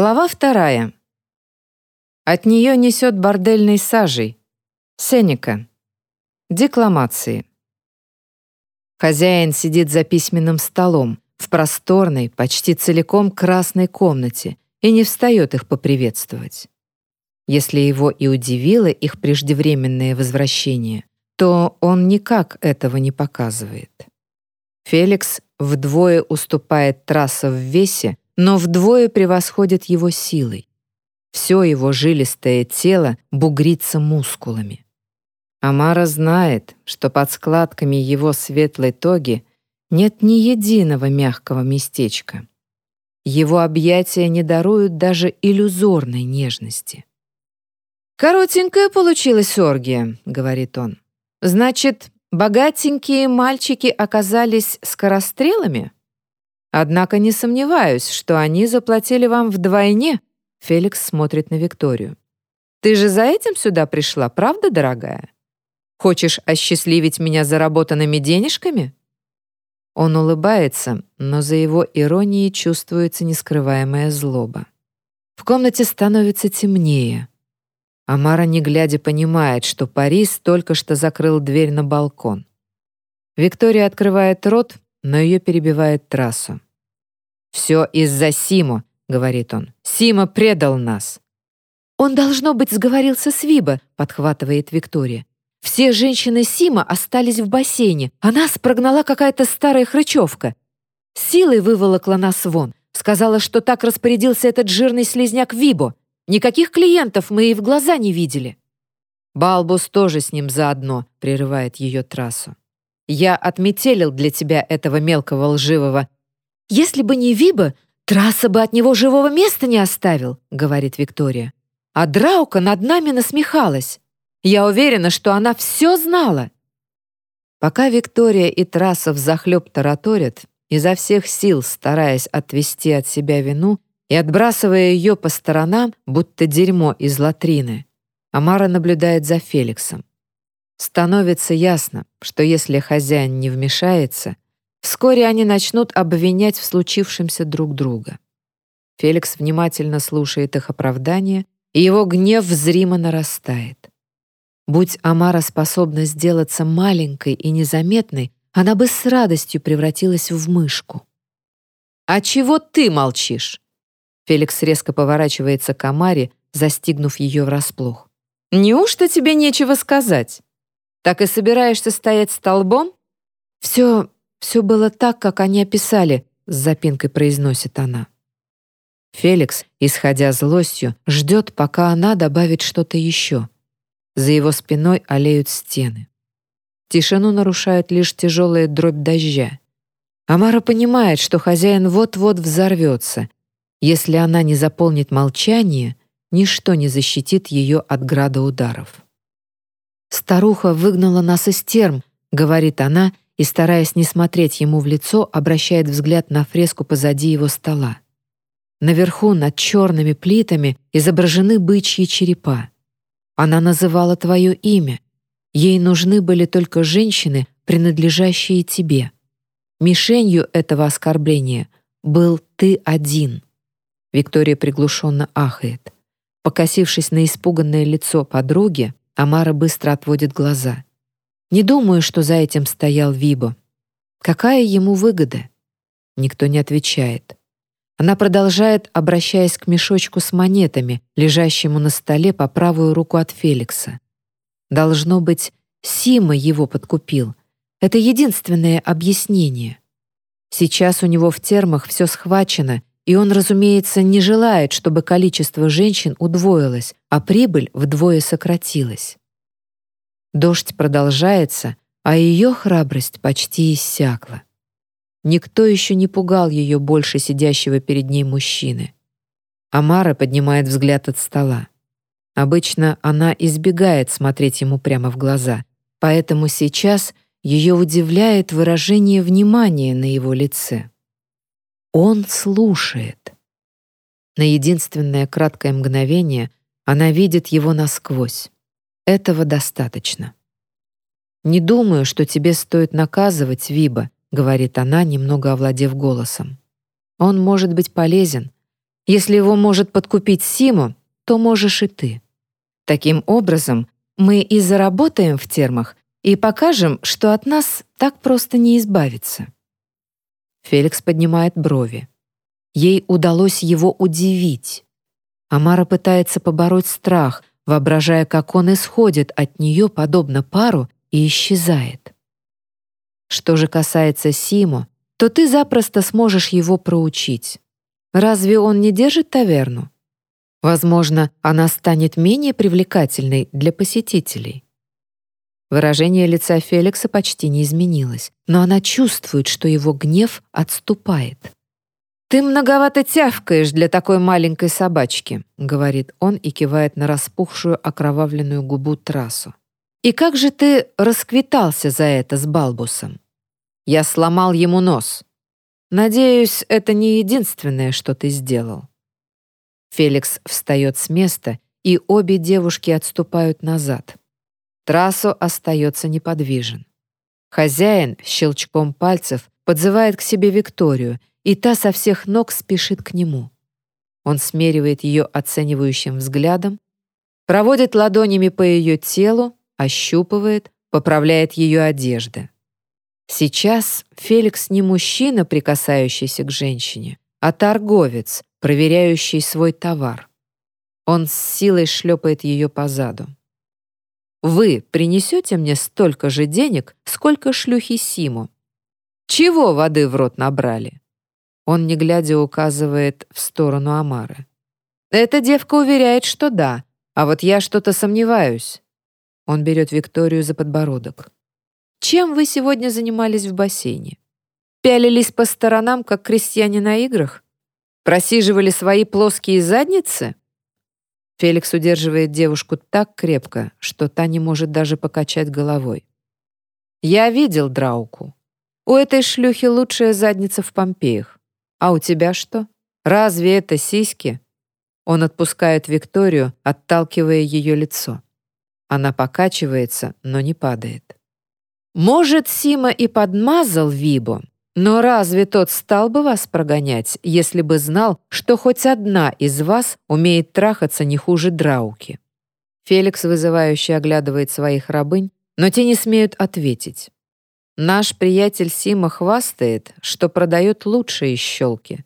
Глава вторая. От нее несет бордельной сажей. Сенека. Декламации. Хозяин сидит за письменным столом в просторной, почти целиком красной комнате и не встает их поприветствовать. Если его и удивило их преждевременное возвращение, то он никак этого не показывает. Феликс вдвое уступает трасса в весе, но вдвое превосходит его силой. Все его жилистое тело бугрится мускулами. Амара знает, что под складками его светлой тоги нет ни единого мягкого местечка. Его объятия не даруют даже иллюзорной нежности. «Коротенькая получилась оргия», — говорит он. «Значит, богатенькие мальчики оказались скорострелами?» Однако не сомневаюсь, что они заплатили вам вдвойне. Феликс смотрит на Викторию. Ты же за этим сюда пришла, правда, дорогая? Хочешь осчастливить меня заработанными денежками? Он улыбается, но за его иронией чувствуется нескрываемая злоба. В комнате становится темнее. Амара, не глядя, понимает, что Парис только что закрыл дверь на балкон. Виктория открывает рот, но ее перебивает трассу. «Все из-за Симу», — говорит он. «Сима предал нас». «Он, должно быть, сговорился с Виба», — подхватывает Виктория. «Все женщины Сима остались в бассейне, а нас прогнала какая-то старая хрычевка. Силой выволокла нас вон, сказала, что так распорядился этот жирный слезняк Вибо. Никаких клиентов мы и в глаза не видели». «Балбус тоже с ним заодно», — прерывает ее трассу. Я отметелил для тебя этого мелкого лживого. Если бы не Виба, трасса бы от него живого места не оставил, говорит Виктория. А Драука над нами насмехалась. Я уверена, что она все знала. Пока Виктория и Трасса взахлеб тараторят, изо всех сил стараясь отвести от себя вину и отбрасывая ее по сторонам, будто дерьмо из латрины, Амара наблюдает за Феликсом. Становится ясно, что если хозяин не вмешается, вскоре они начнут обвинять в случившемся друг друга. Феликс внимательно слушает их оправдания, и его гнев зримо нарастает. Будь Амара способна сделаться маленькой и незаметной, она бы с радостью превратилась в мышку. «А чего ты молчишь?» Феликс резко поворачивается к Амаре, застигнув ее врасплох. «Неужто тебе нечего сказать?» Так и собираешься стоять столбом? Все, все было так, как они описали, с запинкой произносит она. Феликс, исходя злостью, ждет, пока она добавит что-то еще. За его спиной олеют стены. Тишину нарушает лишь тяжелая дробь дождя. Амара понимает, что хозяин вот-вот взорвется. Если она не заполнит молчание, ничто не защитит ее от града ударов. «Старуха выгнала нас из терм», — говорит она, и, стараясь не смотреть ему в лицо, обращает взгляд на фреску позади его стола. Наверху, над черными плитами, изображены бычьи черепа. Она называла твое имя. Ей нужны были только женщины, принадлежащие тебе. Мишенью этого оскорбления был ты один. Виктория приглушенно ахает. Покосившись на испуганное лицо подруги, Амара быстро отводит глаза. Не думаю, что за этим стоял Вибо. Какая ему выгода? Никто не отвечает. Она продолжает, обращаясь к мешочку с монетами, лежащему на столе по правую руку от Феликса. Должно быть, Сима его подкупил. Это единственное объяснение. Сейчас у него в термах все схвачено, и он, разумеется, не желает, чтобы количество женщин удвоилось, а прибыль вдвое сократилась. Дождь продолжается, а ее храбрость почти иссякла. Никто еще не пугал ее больше сидящего перед ней мужчины. Амара поднимает взгляд от стола. Обычно она избегает смотреть ему прямо в глаза, поэтому сейчас ее удивляет выражение внимания на его лице. Он слушает. На единственное краткое мгновение она видит его насквозь. Этого достаточно. «Не думаю, что тебе стоит наказывать Виба», — говорит она, немного овладев голосом. «Он может быть полезен. Если его может подкупить Симу, то можешь и ты. Таким образом, мы и заработаем в термах, и покажем, что от нас так просто не избавиться». Феликс поднимает брови. Ей удалось его удивить. Амара пытается побороть страх, воображая, как он исходит от нее, подобно пару, и исчезает. Что же касается Симу, то ты запросто сможешь его проучить. Разве он не держит таверну? Возможно, она станет менее привлекательной для посетителей. Выражение лица Феликса почти не изменилось, но она чувствует, что его гнев отступает. «Ты многовато тявкаешь для такой маленькой собачки», — говорит он и кивает на распухшую окровавленную губу трассу. «И как же ты расквитался за это с Балбусом?» «Я сломал ему нос. Надеюсь, это не единственное, что ты сделал». Феликс встает с места, и обе девушки отступают назад. Трассо остается неподвижен. Хозяин щелчком пальцев подзывает к себе Викторию, и та со всех ног спешит к нему. Он смеривает ее оценивающим взглядом, проводит ладонями по ее телу, ощупывает, поправляет ее одежды. Сейчас Феликс не мужчина, прикасающийся к женщине, а торговец, проверяющий свой товар. Он с силой шлепает ее по заду. Вы принесете мне столько же денег, сколько шлюхи Симу. Чего воды в рот набрали?» Он, не глядя, указывает в сторону Амары. «Эта девка уверяет, что да, а вот я что-то сомневаюсь». Он берет Викторию за подбородок. «Чем вы сегодня занимались в бассейне? Пялились по сторонам, как крестьяне на играх? Просиживали свои плоские задницы?» Феликс удерживает девушку так крепко, что та не может даже покачать головой. «Я видел Драуку. У этой шлюхи лучшая задница в Помпеях. А у тебя что? Разве это сиськи?» Он отпускает Викторию, отталкивая ее лицо. Она покачивается, но не падает. «Может, Сима и подмазал Вибо, но разве тот стал бы вас прогонять, если бы знал, что хоть одна из вас умеет трахаться не хуже Драуки? Феликс вызывающе оглядывает своих рабынь, но те не смеют ответить. Наш приятель Сима хвастает, что продает лучшие щелки.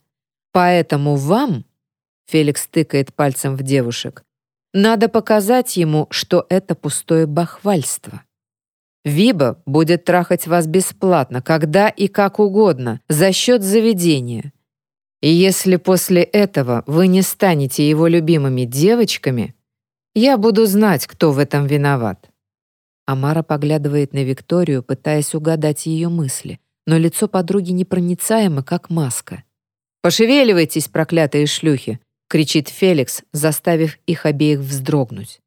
Поэтому вам, Феликс тыкает пальцем в девушек, надо показать ему, что это пустое бахвальство. Виба будет трахать вас бесплатно, когда и как угодно, за счет заведения. И если после этого вы не станете его любимыми девочками, я буду знать, кто в этом виноват». Амара поглядывает на Викторию, пытаясь угадать ее мысли, но лицо подруги непроницаемо, как маска. «Пошевеливайтесь, проклятые шлюхи!» — кричит Феликс, заставив их обеих вздрогнуть.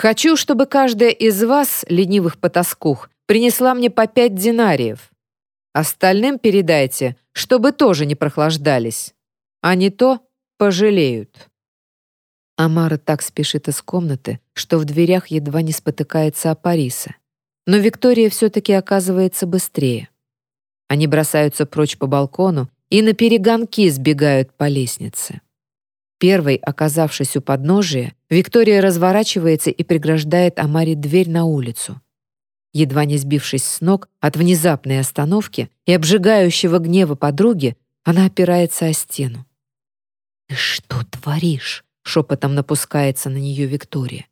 Хочу, чтобы каждая из вас, ленивых потаскух, принесла мне по пять динариев. Остальным передайте, чтобы тоже не прохлаждались. А не то пожалеют». Амара так спешит из комнаты, что в дверях едва не спотыкается о Париса. Но Виктория все-таки оказывается быстрее. Они бросаются прочь по балкону и на перегонки сбегают по лестнице. Первой, оказавшись у подножия, Виктория разворачивается и преграждает Амаре дверь на улицу. Едва не сбившись с ног от внезапной остановки и обжигающего гнева подруги, она опирается о стену. «Ты что творишь?» — шепотом напускается на нее Виктория.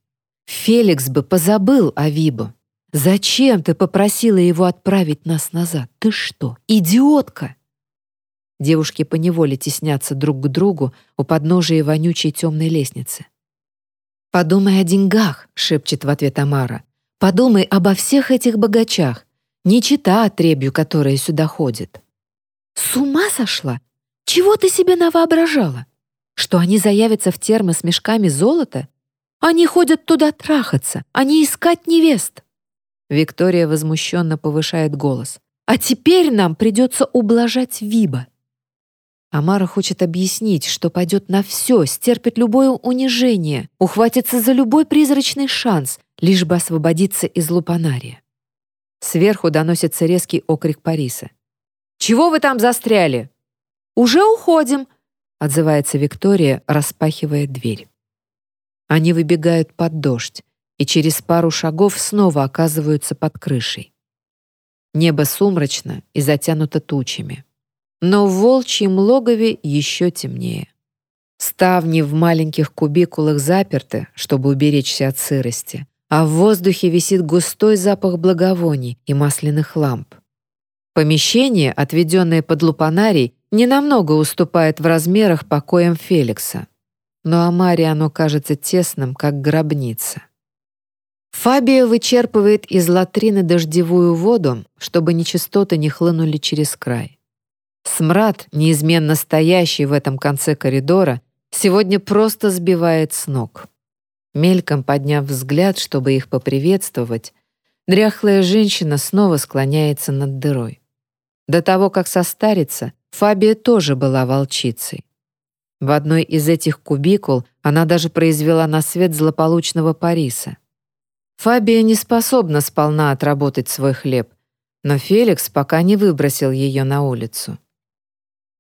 «Феликс бы позабыл о Вибо. Зачем ты попросила его отправить нас назад? Ты что, идиотка?» Девушки поневоле теснятся друг к другу у подножия вонючей темной лестницы. «Подумай о деньгах», — шепчет в ответ Амара. «Подумай обо всех этих богачах, не чита отребью, которая сюда ходит». «С ума сошла? Чего ты себе навоображала? Что они заявятся в термы с мешками золота? Они ходят туда трахаться, а не искать невест». Виктория возмущенно повышает голос. «А теперь нам придется ублажать Виба. Амара хочет объяснить, что пойдет на все, стерпит любое унижение, ухватится за любой призрачный шанс, лишь бы освободиться из лупанария. Сверху доносится резкий окрик Париса. «Чего вы там застряли?» «Уже уходим!» — отзывается Виктория, распахивая дверь. Они выбегают под дождь и через пару шагов снова оказываются под крышей. Небо сумрачно и затянуто тучами. Но в волчьем логове еще темнее. Ставни в маленьких кубикулах заперты, чтобы уберечься от сырости, а в воздухе висит густой запах благовоний и масляных ламп. Помещение, отведенное под лупанарий, ненамного уступает в размерах покоям Феликса. Но Амаре оно кажется тесным, как гробница. Фабия вычерпывает из латрины дождевую воду, чтобы нечистоты не хлынули через край. Смрад, неизменно стоящий в этом конце коридора, сегодня просто сбивает с ног. Мельком подняв взгляд, чтобы их поприветствовать, дряхлая женщина снова склоняется над дырой. До того, как состариться, Фабия тоже была волчицей. В одной из этих кубикул она даже произвела на свет злополучного Париса. Фабия не способна сполна отработать свой хлеб, но Феликс пока не выбросил ее на улицу.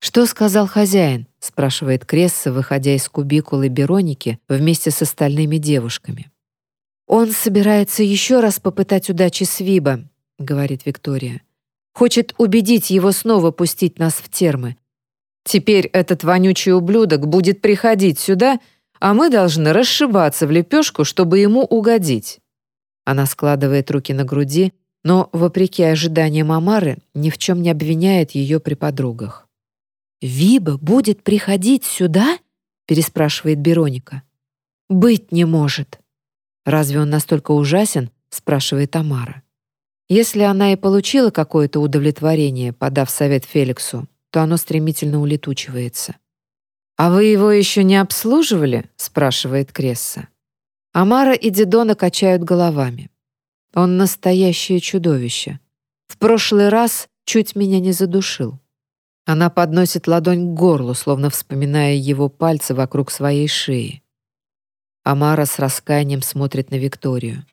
«Что сказал хозяин?» — спрашивает Кресса, выходя из кубикулы Бероники вместе с остальными девушками. «Он собирается еще раз попытать удачи с Виба», — говорит Виктория. «Хочет убедить его снова пустить нас в термы. Теперь этот вонючий ублюдок будет приходить сюда, а мы должны расшибаться в лепешку, чтобы ему угодить». Она складывает руки на груди, но, вопреки ожиданиям Амары, ни в чем не обвиняет ее при подругах. «Виба будет приходить сюда?» — переспрашивает Бероника. «Быть не может». «Разве он настолько ужасен?» — спрашивает Тамара. Если она и получила какое-то удовлетворение, подав совет Феликсу, то оно стремительно улетучивается. «А вы его еще не обслуживали?» — спрашивает Кресса. Амара и Дидона качают головами. Он настоящее чудовище. В прошлый раз чуть меня не задушил. Она подносит ладонь к горлу, словно вспоминая его пальцы вокруг своей шеи. Амара с раскаянием смотрит на Викторию.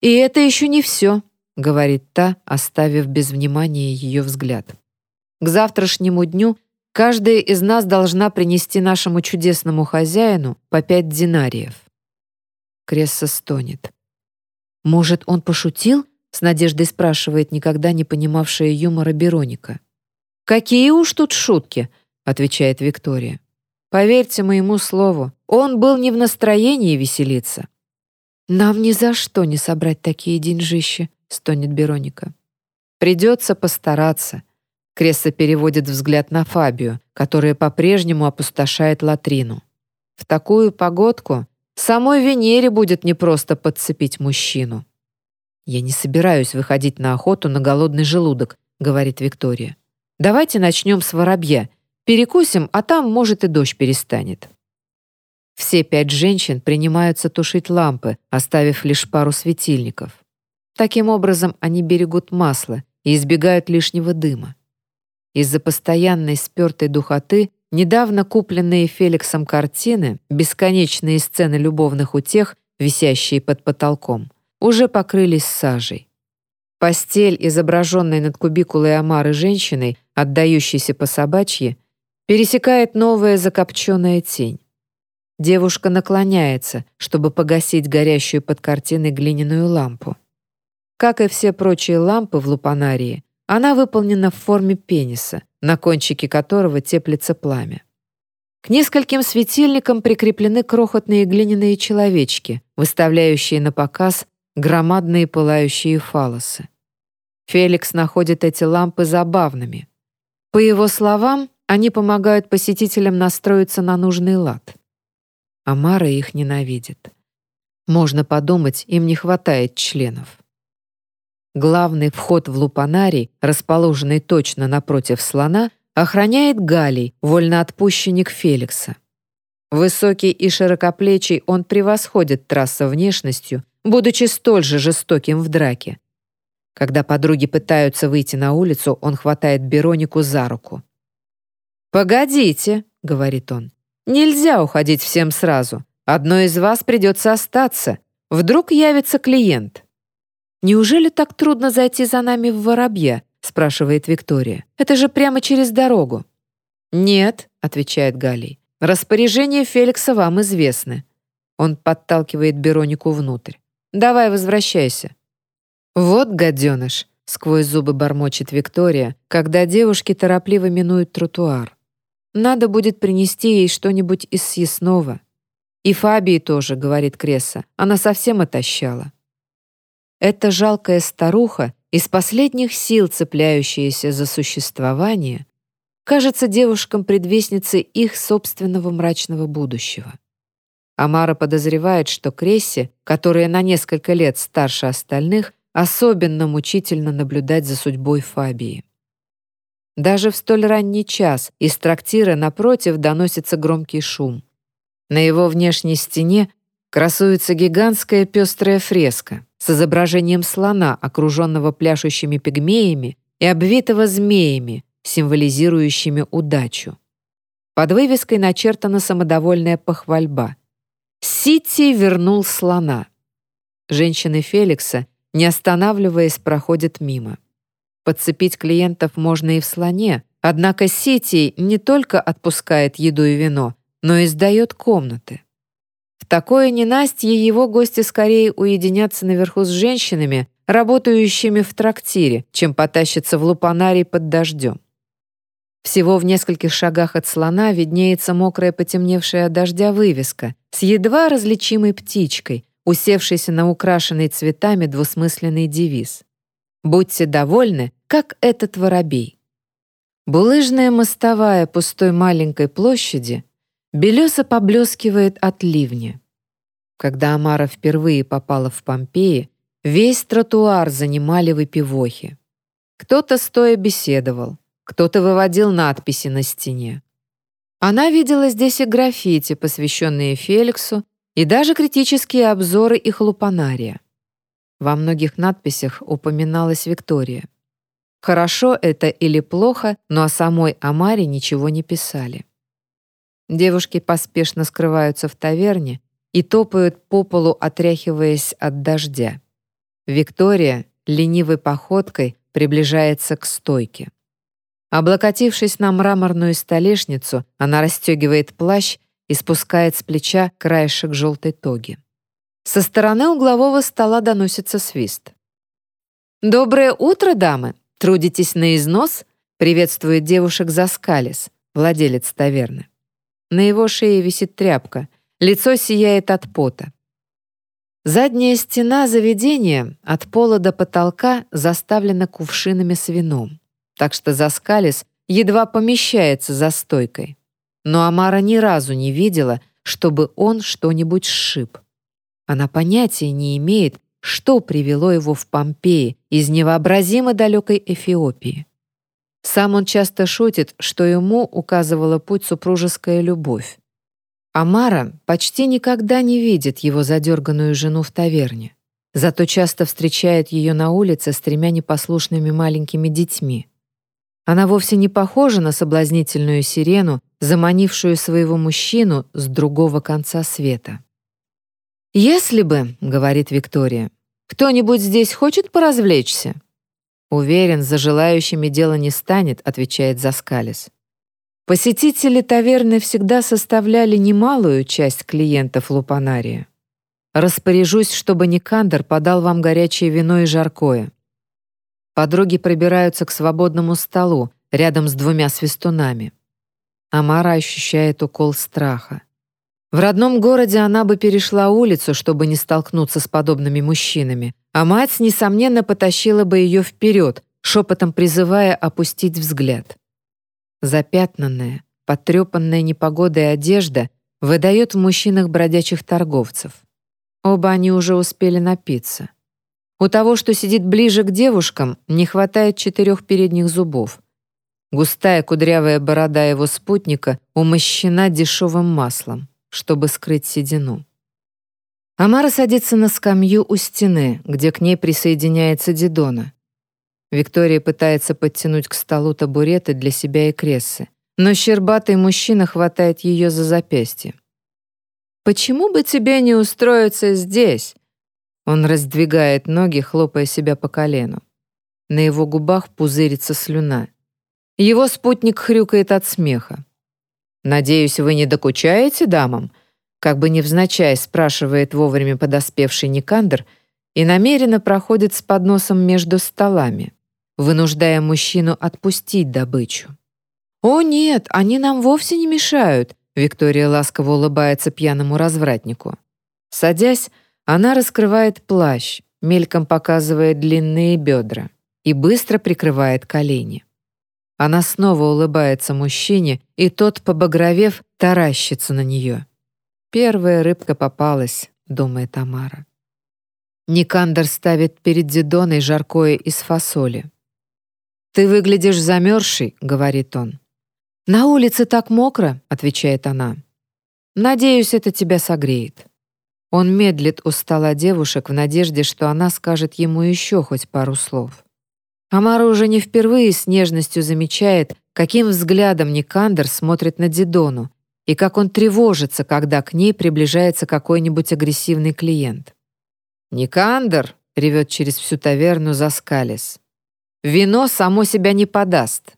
«И это еще не все», — говорит та, оставив без внимания ее взгляд. «К завтрашнему дню каждая из нас должна принести нашему чудесному хозяину по пять динариев». Кресса стонет. «Может, он пошутил?» — с надеждой спрашивает никогда не понимавшая юмора Бероника. «Какие уж тут шутки», — отвечает Виктория. «Поверьте моему слову, он был не в настроении веселиться». «Нам ни за что не собрать такие деньжища», — стонет Бероника. «Придется постараться». Кресса переводит взгляд на Фабию, которая по-прежнему опустошает латрину. В такую погодку самой Венере будет непросто подцепить мужчину. «Я не собираюсь выходить на охоту на голодный желудок», — говорит Виктория. Давайте начнем с воробья. Перекусим, а там, может, и дождь перестанет. Все пять женщин принимаются тушить лампы, оставив лишь пару светильников. Таким образом, они берегут масло и избегают лишнего дыма. Из-за постоянной спертой духоты недавно купленные Феликсом картины, бесконечные сцены любовных утех, висящие под потолком, уже покрылись сажей. Постель, изображенная над кубикулой Амары женщиной, отдающейся по собачьи, пересекает новая закопченная тень. Девушка наклоняется, чтобы погасить горящую под картиной глиняную лампу. Как и все прочие лампы в лупанарии, она выполнена в форме пениса, на кончике которого теплится пламя. К нескольким светильникам прикреплены крохотные глиняные человечки, выставляющие на показ громадные пылающие фалосы. Феликс находит эти лампы забавными. По его словам, они помогают посетителям настроиться на нужный лад. Амара их ненавидит. Можно подумать, им не хватает членов. Главный вход в лупанарий, расположенный точно напротив слона, охраняет Галий, вольноотпущенник Феликса. Высокий и широкоплечий он превосходит трасса внешностью будучи столь же жестоким в драке. Когда подруги пытаются выйти на улицу, он хватает Беронику за руку. «Погодите», — говорит он, — «нельзя уходить всем сразу. Одной из вас придется остаться. Вдруг явится клиент». «Неужели так трудно зайти за нами в Воробья?» — спрашивает Виктория. «Это же прямо через дорогу». «Нет», — отвечает Галий. «Распоряжения Феликса вам известны». Он подталкивает Беронику внутрь. «Давай возвращайся». «Вот гаденыш», — сквозь зубы бормочет Виктория, когда девушки торопливо минуют тротуар. «Надо будет принести ей что-нибудь из съестного». «И Фабии тоже», — говорит Кресса, — «она совсем отощала». Эта жалкая старуха, из последних сил цепляющаяся за существование, кажется девушкам предвестницей их собственного мрачного будущего. Амара подозревает, что Крессе, которая на несколько лет старше остальных, особенно мучительно наблюдать за судьбой Фабии. Даже в столь ранний час из трактира напротив доносится громкий шум. На его внешней стене красуется гигантская пестрая фреска с изображением слона, окруженного пляшущими пигмеями и обвитого змеями, символизирующими удачу. Под вывеской начертана самодовольная похвальба. «Сити вернул слона». Женщины Феликса не останавливаясь, проходит мимо. Подцепить клиентов можно и в слоне, однако Сити не только отпускает еду и вино, но и сдает комнаты. В такое ненастье его гости скорее уединятся наверху с женщинами, работающими в трактире, чем потащатся в лупанарий под дождем. Всего в нескольких шагах от слона виднеется мокрая потемневшая от дождя вывеска с едва различимой птичкой, усевшийся на украшенный цветами двусмысленный девиз. «Будьте довольны, как этот воробей». Булыжная мостовая пустой маленькой площади белесо поблескивает от ливня. Когда Амара впервые попала в Помпеи, весь тротуар занимали выпивохи. Кто-то стоя беседовал, кто-то выводил надписи на стене. Она видела здесь и граффити, посвященные Феликсу, и даже критические обзоры их лупанария. Во многих надписях упоминалась Виктория. Хорошо это или плохо, но о самой Амаре ничего не писали. Девушки поспешно скрываются в таверне и топают по полу, отряхиваясь от дождя. Виктория ленивой походкой приближается к стойке. Облокотившись на мраморную столешницу, она расстегивает плащ и спускает с плеча краешек желтой тоги. Со стороны углового стола доносится свист. «Доброе утро, дамы! Трудитесь на износ?» приветствует девушек Заскалис, владелец таверны. На его шее висит тряпка, лицо сияет от пота. Задняя стена заведения от пола до потолка заставлена кувшинами с вином, так что Заскалис едва помещается за стойкой но Амара ни разу не видела, чтобы он что-нибудь сшиб. Она понятия не имеет, что привело его в Помпеи из невообразимо далекой Эфиопии. Сам он часто шутит, что ему указывала путь супружеская любовь. Амара почти никогда не видит его задерганную жену в таверне, зато часто встречает ее на улице с тремя непослушными маленькими детьми. Она вовсе не похожа на соблазнительную сирену, заманившую своего мужчину с другого конца света. «Если бы, — говорит Виктория, — кто-нибудь здесь хочет поразвлечься?» «Уверен, за желающими дело не станет», — отвечает Заскалис. Посетители таверны всегда составляли немалую часть клиентов Лупанария. Распоряжусь, чтобы Никандр подал вам горячее вино и жаркое. Подруги пробираются к свободному столу, рядом с двумя свистунами. Амара ощущает укол страха. В родном городе она бы перешла улицу, чтобы не столкнуться с подобными мужчинами, а мать, несомненно, потащила бы ее вперед, шепотом призывая опустить взгляд. Запятнанная, потрепанная непогодой одежда выдает в мужчинах бродячих торговцев. Оба они уже успели напиться. У того, что сидит ближе к девушкам, не хватает четырех передних зубов. Густая кудрявая борода его спутника умощена дешевым маслом, чтобы скрыть седину. Амара садится на скамью у стены, где к ней присоединяется Дидона. Виктория пытается подтянуть к столу табуреты для себя и крессы, но щербатый мужчина хватает ее за запястье. «Почему бы тебе не устроиться здесь?» Он раздвигает ноги, хлопая себя по колену. На его губах пузырится слюна. Его спутник хрюкает от смеха. «Надеюсь, вы не докучаете дамам?» Как бы невзначай спрашивает вовремя подоспевший Никандр и намеренно проходит с подносом между столами, вынуждая мужчину отпустить добычу. «О нет, они нам вовсе не мешают», Виктория ласково улыбается пьяному развратнику. Садясь, она раскрывает плащ, мельком показывая длинные бедра, и быстро прикрывает колени. Она снова улыбается мужчине, и тот, побагровев, таращится на нее. «Первая рыбка попалась», — думает Тамара. Никандр ставит перед Дидоной жаркое из фасоли. «Ты выглядишь замерзший», — говорит он. «На улице так мокро», — отвечает она. «Надеюсь, это тебя согреет». Он медлит у стола девушек в надежде, что она скажет ему еще хоть пару слов. Амара уже не впервые с нежностью замечает, каким взглядом Никандер смотрит на Дидону и как он тревожится, когда к ней приближается какой-нибудь агрессивный клиент. «Никандер!» — ревет через всю таверну Заскалис. «Вино само себя не подаст!»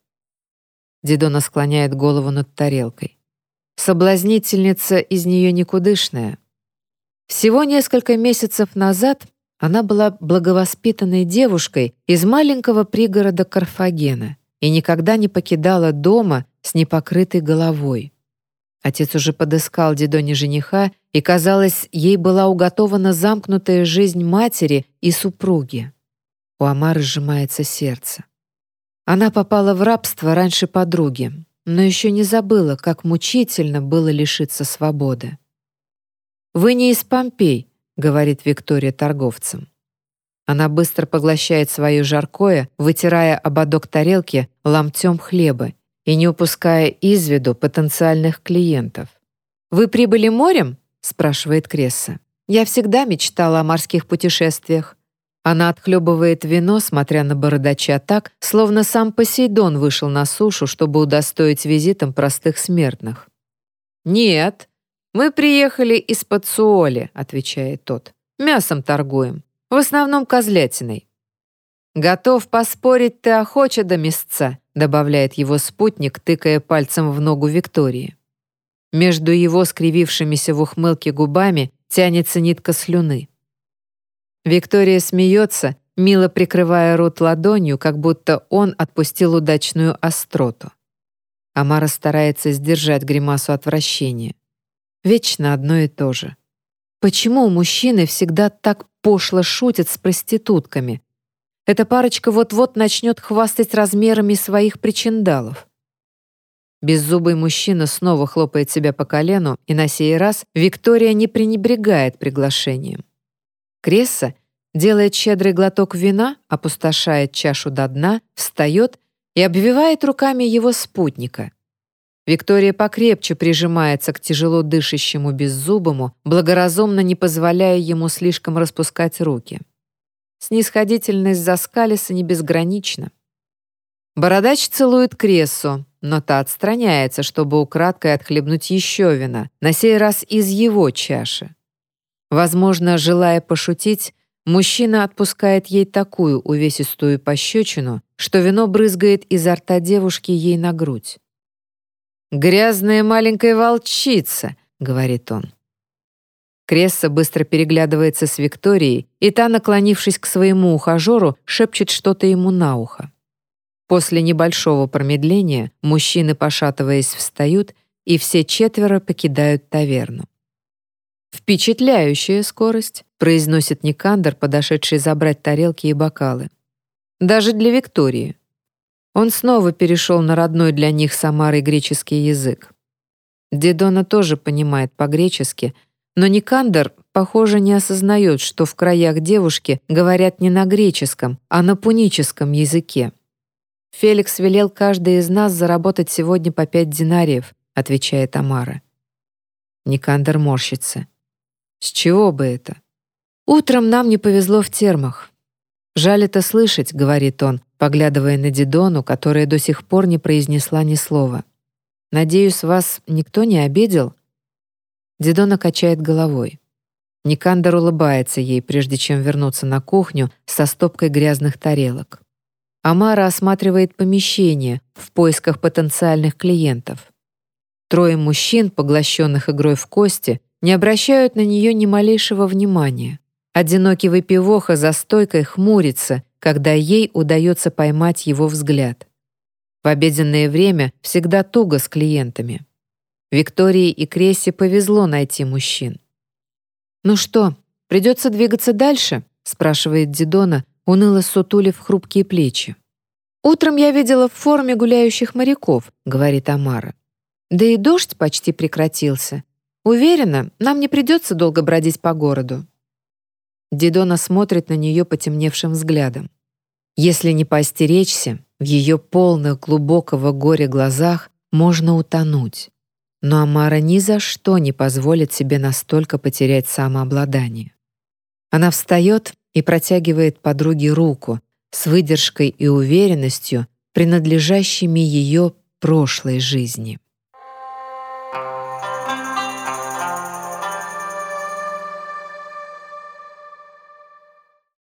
Дидона склоняет голову над тарелкой. Соблазнительница из нее никудышная. Всего несколько месяцев назад она была благовоспитанной девушкой из маленького пригорода Карфагена и никогда не покидала дома с непокрытой головой. Отец уже подыскал Дидоне жениха, и, казалось, ей была уготована замкнутая жизнь матери и супруги. У Амары сжимается сердце. Она попала в рабство раньше подруги, но еще не забыла, как мучительно было лишиться свободы. «Вы не из Помпей», говорит Виктория торговцам. Она быстро поглощает свое жаркое, вытирая ободок тарелки ломтем хлеба и не упуская из виду потенциальных клиентов. «Вы прибыли морем?» — спрашивает Кресса. «Я всегда мечтала о морских путешествиях». Она отхлебывает вино, смотря на бородача так, словно сам Посейдон вышел на сушу, чтобы удостоить визитом простых смертных. «Нет», «Мы приехали из Пацуоли», — отвечает тот. «Мясом торгуем. В основном козлятиной». «Готов поспорить, ты охоча до мясца», — добавляет его спутник, тыкая пальцем в ногу Виктории. Между его скривившимися в ухмылке губами тянется нитка слюны. Виктория смеется, мило прикрывая рот ладонью, как будто он отпустил удачную остроту. Амара старается сдержать гримасу отвращения. Вечно одно и то же. Почему мужчины всегда так пошло шутят с проститутками? Эта парочка вот-вот начнет хвастать размерами своих причиндалов. Беззубый мужчина снова хлопает себя по колену, и на сей раз Виктория не пренебрегает приглашением. Кресса делает щедрый глоток вина, опустошает чашу до дна, встает и обвивает руками его спутника, Виктория покрепче прижимается к тяжело дышащему беззубому, благоразумно не позволяя ему слишком распускать руки. Снисходительность Заскалиса не безгранична. Бородач целует Крессу, но та отстраняется, чтобы украдкой отхлебнуть еще вина, на сей раз из его чаши. Возможно, желая пошутить, мужчина отпускает ей такую увесистую пощечину, что вино брызгает изо рта девушки ей на грудь. «Грязная маленькая волчица», — говорит он. Кресса быстро переглядывается с Викторией, и та, наклонившись к своему ухажеру, шепчет что-то ему на ухо. После небольшого промедления мужчины, пошатываясь, встают, и все четверо покидают таверну. «Впечатляющая скорость», — произносит Никандр, подошедший забрать тарелки и бокалы. «Даже для Виктории». Он снова перешел на родной для них Самарой греческий язык. Дедона тоже понимает по-гречески, но Никандер, похоже, не осознает, что в краях девушки говорят не на греческом, а на пуническом языке. «Феликс велел каждый из нас заработать сегодня по пять динариев», отвечает Амара. Никандер морщится. «С чего бы это?» «Утром нам не повезло в термах. «Жаль это слышать», — говорит он, поглядывая на Дидону, которая до сих пор не произнесла ни слова. «Надеюсь, вас никто не обидел?» Дидона качает головой. Никандер улыбается ей, прежде чем вернуться на кухню со стопкой грязных тарелок. Амара осматривает помещение в поисках потенциальных клиентов. Трое мужчин, поглощенных игрой в кости, не обращают на нее ни малейшего внимания. Одинокий выпивоха за стойкой хмурится, когда ей удается поймать его взгляд. В обеденное время всегда туго с клиентами. Виктории и Крессе повезло найти мужчин. «Ну что, придется двигаться дальше?» — спрашивает Дидона, уныло сутулив хрупкие плечи. «Утром я видела в форме гуляющих моряков», — говорит Амара. «Да и дождь почти прекратился. Уверена, нам не придется долго бродить по городу». Дидона смотрит на нее потемневшим взглядом. Если не поостеречься, в ее полных глубокого горя глазах можно утонуть. Но Амара ни за что не позволит себе настолько потерять самообладание. Она встает и протягивает подруге руку с выдержкой и уверенностью, принадлежащими ее прошлой жизни.